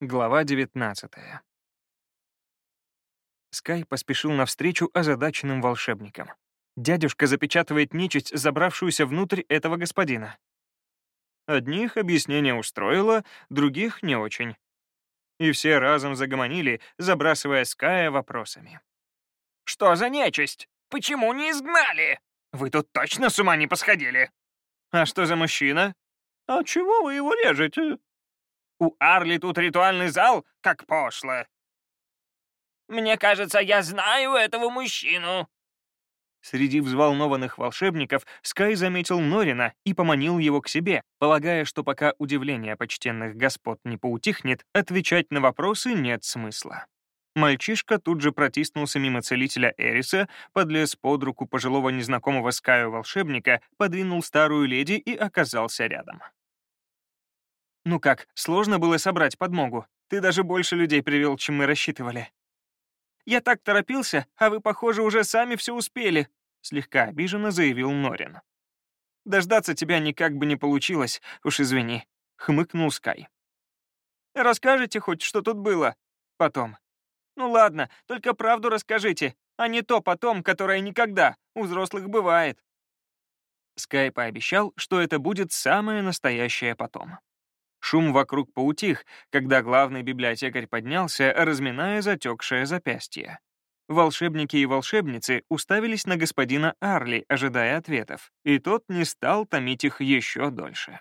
Глава 19 Скай поспешил навстречу озадаченным волшебникам. Дядюшка запечатывает нечисть, забравшуюся внутрь этого господина. Одних объяснение устроило, других — не очень. И все разом загомонили, забрасывая Ская вопросами. «Что за нечисть? Почему не изгнали? Вы тут точно с ума не посходили?» «А что за мужчина?» «А чего вы его режете?» «У Арли тут ритуальный зал, как пошло». «Мне кажется, я знаю этого мужчину». Среди взволнованных волшебников Скай заметил Норина и поманил его к себе, полагая, что пока удивление почтенных господ не поутихнет, отвечать на вопросы нет смысла. Мальчишка тут же протиснулся мимо целителя Эриса, подлез под руку пожилого незнакомого Скаю волшебника, подвинул старую леди и оказался рядом. «Ну как, сложно было собрать подмогу? Ты даже больше людей привел, чем мы рассчитывали». «Я так торопился, а вы, похоже, уже сами все успели», — слегка обиженно заявил Норин. «Дождаться тебя никак бы не получилось, уж извини», — хмыкнул Скай. «Расскажете хоть, что тут было? Потом. Ну ладно, только правду расскажите, а не то потом, которое никогда, у взрослых бывает». Скай пообещал, что это будет самое настоящее потом. Шум вокруг поутих, когда главный библиотекарь поднялся, разминая затекшее запястье. Волшебники и волшебницы уставились на господина Арли, ожидая ответов, и тот не стал томить их еще дольше.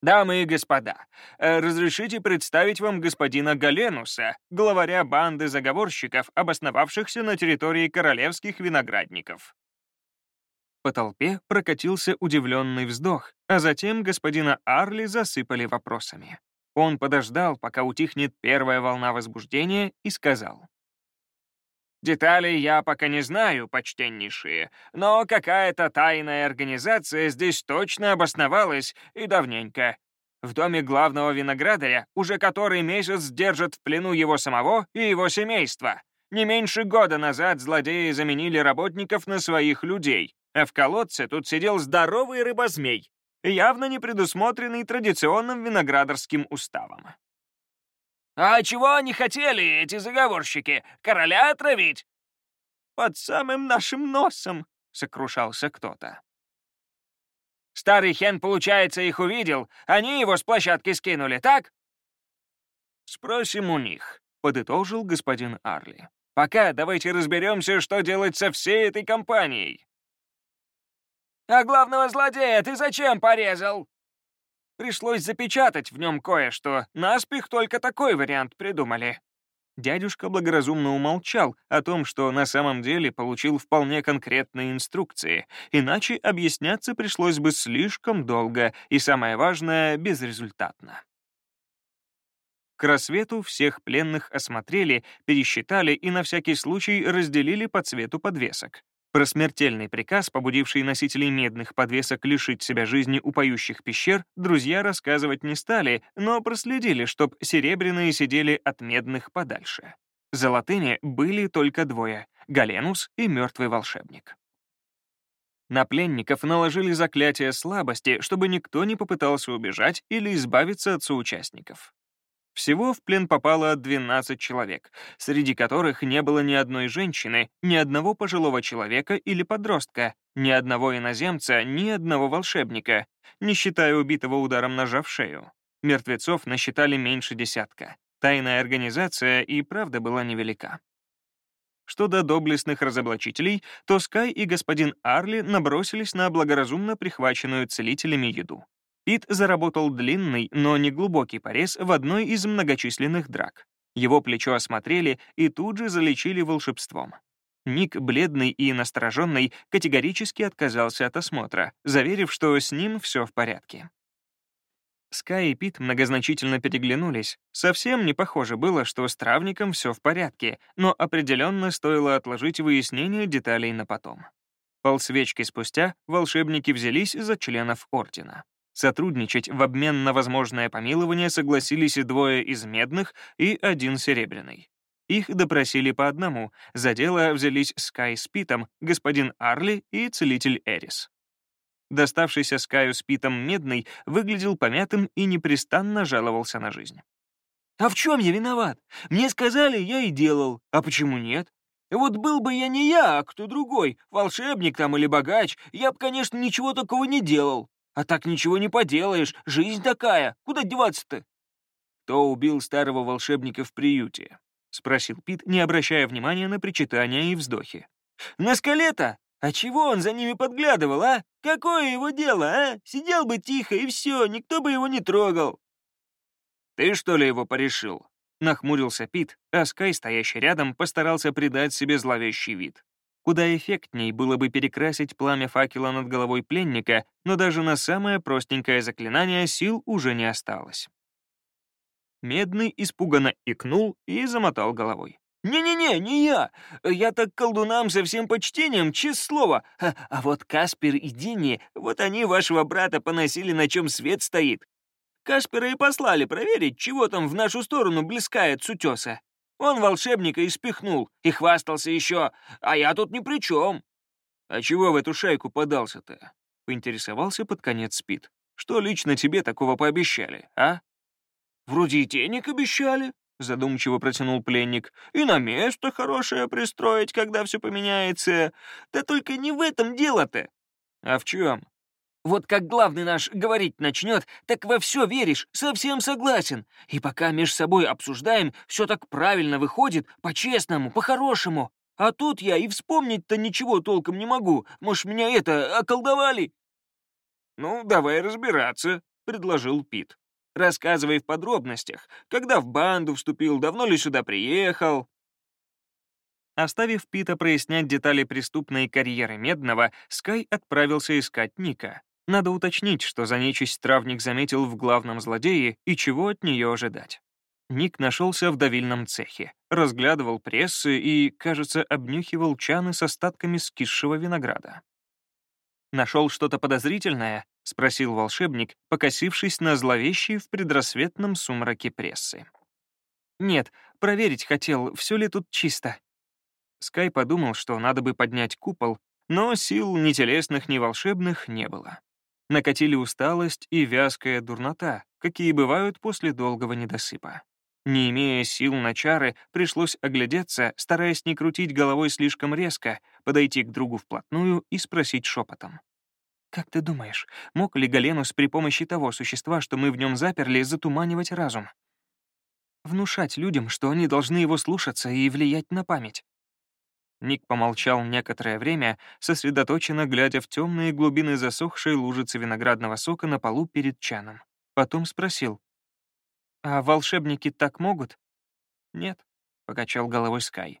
«Дамы и господа, э, разрешите представить вам господина Галенуса, главаря банды заговорщиков, обосновавшихся на территории королевских виноградников». По толпе прокатился удивленный вздох, а затем господина Арли засыпали вопросами. Он подождал, пока утихнет первая волна возбуждения, и сказал. «Деталей я пока не знаю, почтеннейшие, но какая-то тайная организация здесь точно обосновалась и давненько. В доме главного виноградаря уже который месяц держат в плену его самого и его семейства. Не меньше года назад злодеи заменили работников на своих людей, а в колодце тут сидел здоровый рыбозмей, явно не предусмотренный традиционным виноградарским уставом. «А чего они хотели, эти заговорщики? Короля отравить?» «Под самым нашим носом», — сокрушался кто-то. «Старый Хен, получается, их увидел, они его с площадки скинули, так?» «Спросим у них», — подытожил господин Арли. «Пока давайте разберемся, что делать со всей этой компанией». «А главного злодея ты зачем порезал?» «Пришлось запечатать в нем кое-что. Наспех только такой вариант придумали». Дядюшка благоразумно умолчал о том, что на самом деле получил вполне конкретные инструкции, иначе объясняться пришлось бы слишком долго и, самое важное, безрезультатно. К рассвету всех пленных осмотрели, пересчитали и на всякий случай разделили по цвету подвесок. Про смертельный приказ, побудивший носителей медных подвесок лишить себя жизни у поющих пещер, друзья рассказывать не стали, но проследили, чтоб серебряные сидели от медных подальше. Золотыми были только двое — Галенус и мертвый волшебник. На пленников наложили заклятие слабости, чтобы никто не попытался убежать или избавиться от соучастников. Всего в плен попало 12 человек, среди которых не было ни одной женщины, ни одного пожилого человека или подростка, ни одного иноземца, ни одного волшебника, не считая убитого ударом ножа в шею. Мертвецов насчитали меньше десятка. Тайная организация и правда была невелика. Что до доблестных разоблачителей, то Скай и господин Арли набросились на благоразумно прихваченную целителями еду. Пит заработал длинный, но не глубокий порез в одной из многочисленных драк. Его плечо осмотрели и тут же залечили волшебством. Ник, бледный и настороженный, категорически отказался от осмотра, заверив, что с ним все в порядке. Скай и Пит многозначительно переглянулись. Совсем не похоже было, что с травником все в порядке, но определенно стоило отложить выяснение деталей на потом. Полсвечки спустя волшебники взялись за членов Ордена. Сотрудничать в обмен на возможное помилование согласились и двое из медных, и один серебряный. Их допросили по одному, за дело взялись Скай с Питом, господин Арли и целитель Эрис. Доставшийся Скаю с Питом медный выглядел помятым и непрестанно жаловался на жизнь. А в чем я виноват? Мне сказали, я и делал. А почему нет? Вот был бы я не я, а кто другой, волшебник там или богач, я бы, конечно, ничего такого не делал. А так ничего не поделаешь, жизнь такая, куда деваться-то? Кто убил старого волшебника в приюте? — спросил Пит, не обращая внимания на причитания и вздохи. «На скалета? А чего он за ними подглядывал, а? Какое его дело, а? Сидел бы тихо, и все, никто бы его не трогал». «Ты, что ли, его порешил?» Нахмурился Пит, а Скай, стоящий рядом, постарался придать себе зловещий вид. Куда эффектней было бы перекрасить пламя факела над головой пленника, но даже на самое простенькое заклинание сил уже не осталось. Медный испуганно икнул и замотал головой. «Не-не-не, не я! Я так колдунам со всем почтением, честное слово. А, а вот Каспер и Динни, вот они вашего брата поносили, на чем свет стоит. Каспера и послали проверить, чего там в нашу сторону блескает с утеса. Он волшебника и спихнул, и хвастался еще, а я тут ни при чем. «А чего в эту шайку подался-то?» — поинтересовался под конец Спит. «Что лично тебе такого пообещали, а?» «Вроде и денег обещали», — задумчиво протянул пленник. «И на место хорошее пристроить, когда все поменяется. Да только не в этом дело-то». «А в чем?» Вот как главный наш говорить начнет, так во все веришь, совсем согласен. И пока меж собой обсуждаем, все так правильно выходит, по-честному, по-хорошему. А тут я и вспомнить-то ничего толком не могу. Может, меня это, околдовали?» «Ну, давай разбираться», — предложил Пит. «Рассказывай в подробностях. Когда в банду вступил, давно ли сюда приехал?» Оставив Пита прояснять детали преступной карьеры Медного, Скай отправился искать Ника. Надо уточнить, что за нечисть травник заметил в главном злодее и чего от нее ожидать. Ник нашелся в давильном цехе, разглядывал прессы и, кажется, обнюхивал чаны с остатками скисшего винограда. «Нашел что-то подозрительное?» — спросил волшебник, покосившись на зловещие в предрассветном сумраке прессы. «Нет, проверить хотел, все ли тут чисто». Скай подумал, что надо бы поднять купол, но сил ни телесных, ни волшебных не было. Накатили усталость и вязкая дурнота, какие бывают после долгого недосыпа. Не имея сил на чары, пришлось оглядеться, стараясь не крутить головой слишком резко, подойти к другу вплотную и спросить шепотом. «Как ты думаешь, мог ли Галенус при помощи того существа, что мы в нем заперли, затуманивать разум? Внушать людям, что они должны его слушаться и влиять на память? Ник помолчал некоторое время, сосредоточенно глядя в темные глубины засохшей лужицы виноградного сока на полу перед чаном. Потом спросил. «А волшебники так могут?» «Нет», — покачал головой Скай.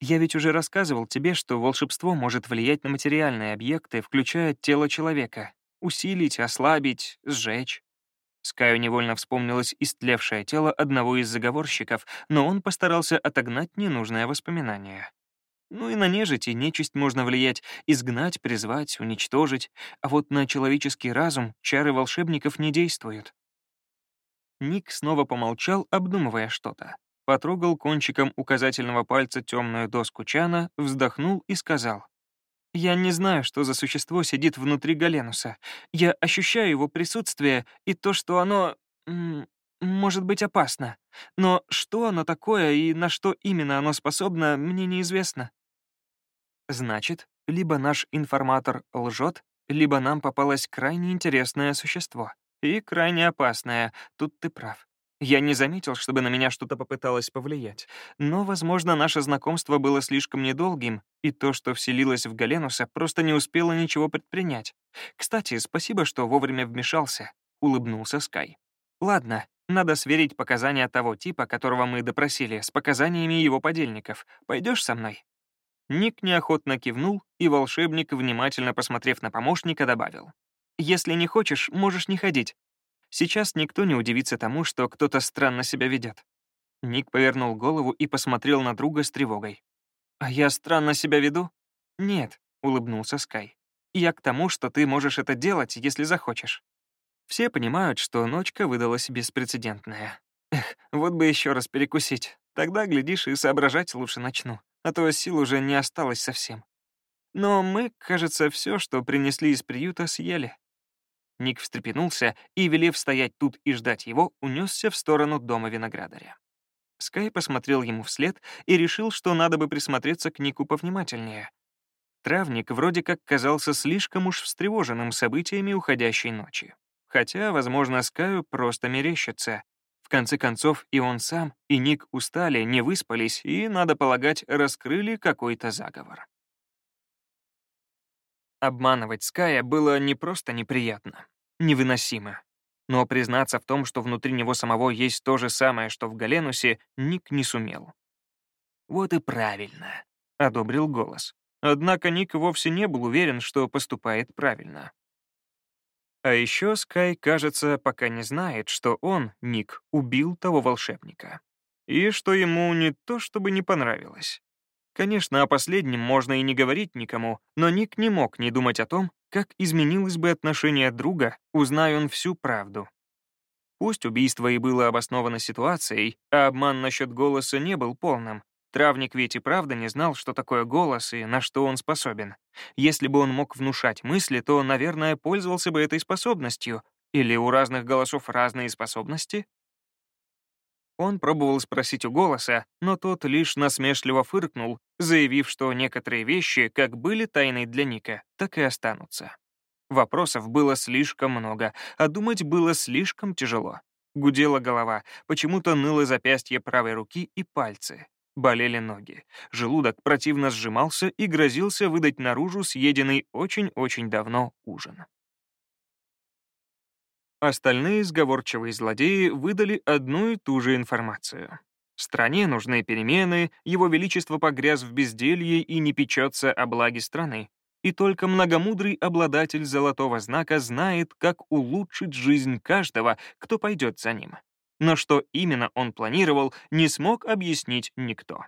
«Я ведь уже рассказывал тебе, что волшебство может влиять на материальные объекты, включая тело человека. Усилить, ослабить, сжечь». Скаю невольно вспомнилось истлевшее тело одного из заговорщиков, но он постарался отогнать ненужное воспоминание. Ну и на нежить и нечисть можно влиять, изгнать, призвать, уничтожить, а вот на человеческий разум чары волшебников не действуют. Ник снова помолчал, обдумывая что-то. Потрогал кончиком указательного пальца темную доску чана, вздохнул и сказал. «Я не знаю, что за существо сидит внутри Галенуса. Я ощущаю его присутствие и то, что оно... может быть опасно. Но что оно такое и на что именно оно способно, мне неизвестно. Значит, либо наш информатор лжет, либо нам попалось крайне интересное существо. И крайне опасное, тут ты прав. Я не заметил, чтобы на меня что-то попыталось повлиять. Но, возможно, наше знакомство было слишком недолгим, и то, что вселилось в Галенуса, просто не успело ничего предпринять. Кстати, спасибо, что вовремя вмешался, — улыбнулся Скай. Ладно, надо сверить показания того типа, которого мы допросили, с показаниями его подельников. Пойдешь со мной? Ник неохотно кивнул, и волшебник, внимательно посмотрев на помощника, добавил. «Если не хочешь, можешь не ходить. Сейчас никто не удивится тому, что кто-то странно себя ведет». Ник повернул голову и посмотрел на друга с тревогой. «А я странно себя веду?» «Нет», — улыбнулся Скай. «Я к тому, что ты можешь это делать, если захочешь». Все понимают, что ночка выдалась беспрецедентная. Эх, вот бы еще раз перекусить. Тогда, глядишь, и соображать лучше начну а то сил уже не осталось совсем. Но мы, кажется, все, что принесли из приюта, съели. Ник встрепенулся и, велев стоять тут и ждать его, унесся в сторону дома виноградаря. Скай посмотрел ему вслед и решил, что надо бы присмотреться к Нику повнимательнее. Травник вроде как казался слишком уж встревоженным событиями уходящей ночи. Хотя, возможно, Скаю просто мерещится. В конце концов, и он сам, и Ник устали, не выспались и, надо полагать, раскрыли какой-то заговор. Обманывать Ская было не просто неприятно, невыносимо. Но признаться в том, что внутри него самого есть то же самое, что в Галенусе, Ник не сумел. «Вот и правильно», — одобрил голос. Однако Ник вовсе не был уверен, что поступает правильно. А еще Скай, кажется, пока не знает, что он, Ник, убил того волшебника. И что ему не то чтобы не понравилось. Конечно, о последнем можно и не говорить никому, но Ник не мог не думать о том, как изменилось бы отношение друга, узная он всю правду. Пусть убийство и было обосновано ситуацией, а обман насчет голоса не был полным, Травник ведь и правда не знал, что такое голос и на что он способен. Если бы он мог внушать мысли, то, наверное, пользовался бы этой способностью. Или у разных голосов разные способности? Он пробовал спросить у голоса, но тот лишь насмешливо фыркнул, заявив, что некоторые вещи как были тайной для Ника, так и останутся. Вопросов было слишком много, а думать было слишком тяжело. Гудела голова, почему-то ныло запястье правой руки и пальцы. Болели ноги. Желудок противно сжимался и грозился выдать наружу съеденный очень-очень давно ужин. Остальные сговорчивые злодеи выдали одну и ту же информацию. Стране нужны перемены, его величество погряз в безделье и не печется о благе страны. И только многомудрый обладатель золотого знака знает, как улучшить жизнь каждого, кто пойдет за ним но что именно он планировал, не смог объяснить никто.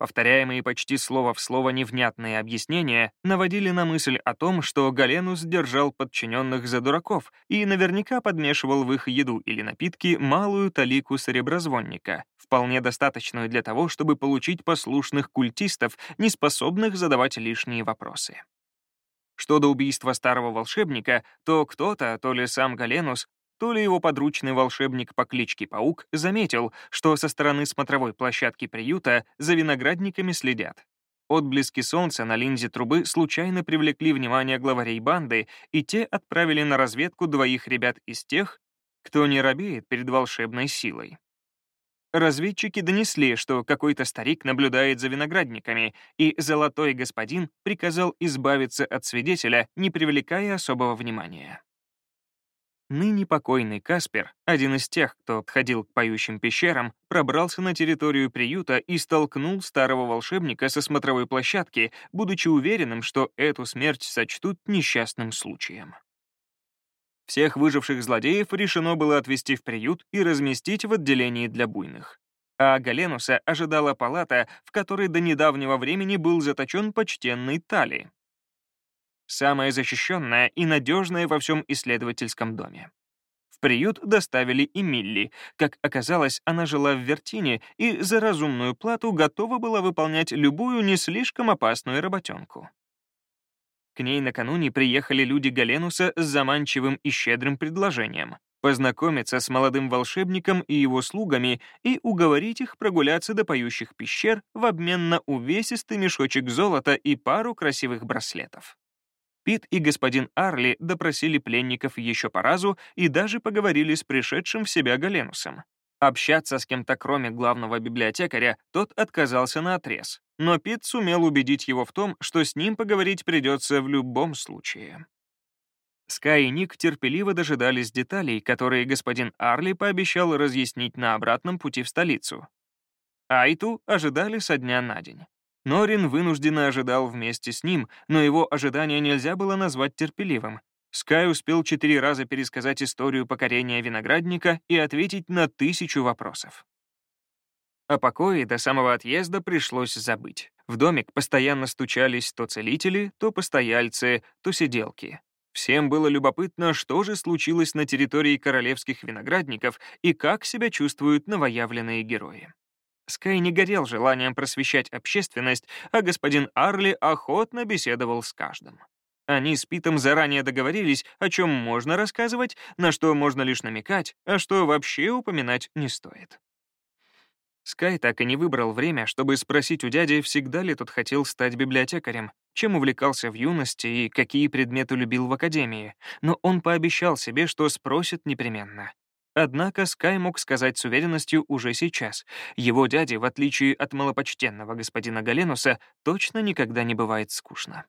Повторяемые почти слово в слово невнятные объяснения наводили на мысль о том, что Галенус держал подчиненных за дураков и наверняка подмешивал в их еду или напитки малую талику сереброзвонника, вполне достаточную для того, чтобы получить послушных культистов, не способных задавать лишние вопросы. Что до убийства старого волшебника, то кто-то, то ли сам Галенус, то ли его подручный волшебник по кличке Паук заметил, что со стороны смотровой площадки приюта за виноградниками следят. Отблески солнца на линзе трубы случайно привлекли внимание главарей банды, и те отправили на разведку двоих ребят из тех, кто не робеет перед волшебной силой. Разведчики донесли, что какой-то старик наблюдает за виноградниками, и золотой господин приказал избавиться от свидетеля, не привлекая особого внимания. Ныне покойный Каспер, один из тех, кто подходил к поющим пещерам, пробрался на территорию приюта и столкнул старого волшебника со смотровой площадки, будучи уверенным, что эту смерть сочтут несчастным случаем. Всех выживших злодеев решено было отвезти в приют и разместить в отделении для буйных. А Галенуса ожидала палата, в которой до недавнего времени был заточен почтенный Тали, самая защищенная и надежная во всем исследовательском доме. В приют доставили и Милли. Как оказалось, она жила в Вертине и за разумную плату готова была выполнять любую не слишком опасную работенку. К ней накануне приехали люди Галенуса с заманчивым и щедрым предложением познакомиться с молодым волшебником и его слугами и уговорить их прогуляться до поющих пещер в обмен на увесистый мешочек золота и пару красивых браслетов. Пит и господин Арли допросили пленников еще по разу и даже поговорили с пришедшим в себя Галенусом. Общаться с кем-то кроме главного библиотекаря тот отказался на отрез, но Пит сумел убедить его в том, что с ним поговорить придется в любом случае. Скай и Ник терпеливо дожидались деталей, которые господин Арли пообещал разъяснить на обратном пути в столицу. Айту ожидали со дня на день. Норин вынужденно ожидал вместе с ним, но его ожидание нельзя было назвать терпеливым. Скай успел четыре раза пересказать историю покорения виноградника и ответить на тысячу вопросов. О покое до самого отъезда пришлось забыть. В домик постоянно стучались то целители, то постояльцы, то сиделки. Всем было любопытно, что же случилось на территории королевских виноградников и как себя чувствуют новоявленные герои. Скай не горел желанием просвещать общественность, а господин Арли охотно беседовал с каждым. Они с Питом заранее договорились, о чем можно рассказывать, на что можно лишь намекать, а что вообще упоминать не стоит. Скай так и не выбрал время, чтобы спросить у дяди, всегда ли тот хотел стать библиотекарем, чем увлекался в юности и какие предметы любил в академии, но он пообещал себе, что спросит непременно. Однако Скай мог сказать с уверенностью уже сейчас. Его дяде, в отличие от малопочтенного господина Галенуса, точно никогда не бывает скучно.